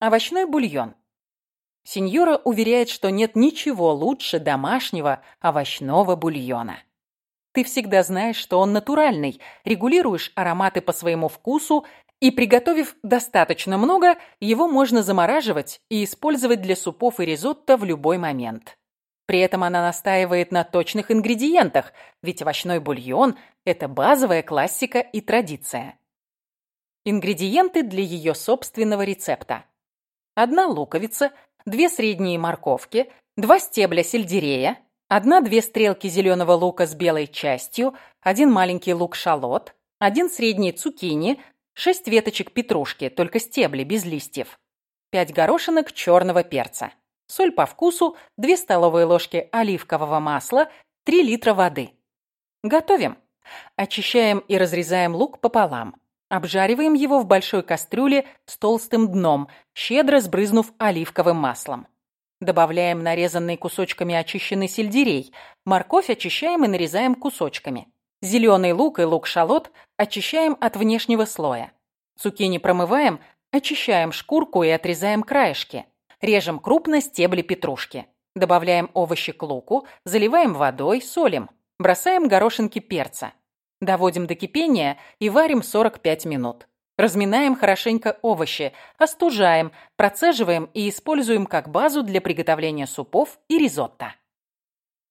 Овощной бульон. Сеньора уверяет, что нет ничего лучше домашнего овощного бульона. Ты всегда знаешь, что он натуральный, регулируешь ароматы по своему вкусу и, приготовив достаточно много, его можно замораживать и использовать для супов и ризотто в любой момент. При этом она настаивает на точных ингредиентах, ведь овощной бульон – это базовая классика и традиция. Ингредиенты для ее собственного рецепта. Одна луковица, две средние морковки, два стебля сельдерея, одна-две стрелки зеленого лука с белой частью, один маленький лук-шалот, один средний цукини, шесть веточек петрушки, только стебли, без листьев, пять горошинок черного перца соль по вкусу, 2 столовые ложки оливкового масла, 3 литра воды. Готовим. Очищаем и разрезаем лук пополам. Обжариваем его в большой кастрюле с толстым дном, щедро сбрызнув оливковым маслом. Добавляем нарезанный кусочками очищенный сельдерей. Морковь очищаем и нарезаем кусочками. Зеленый лук и лук-шалот очищаем от внешнего слоя. Цукини промываем, очищаем шкурку и отрезаем краешки. Режем крупно стебли петрушки. Добавляем овощи к луку, заливаем водой, солим. Бросаем горошинки перца. Доводим до кипения и варим 45 минут. Разминаем хорошенько овощи, остужаем, процеживаем и используем как базу для приготовления супов и ризотто.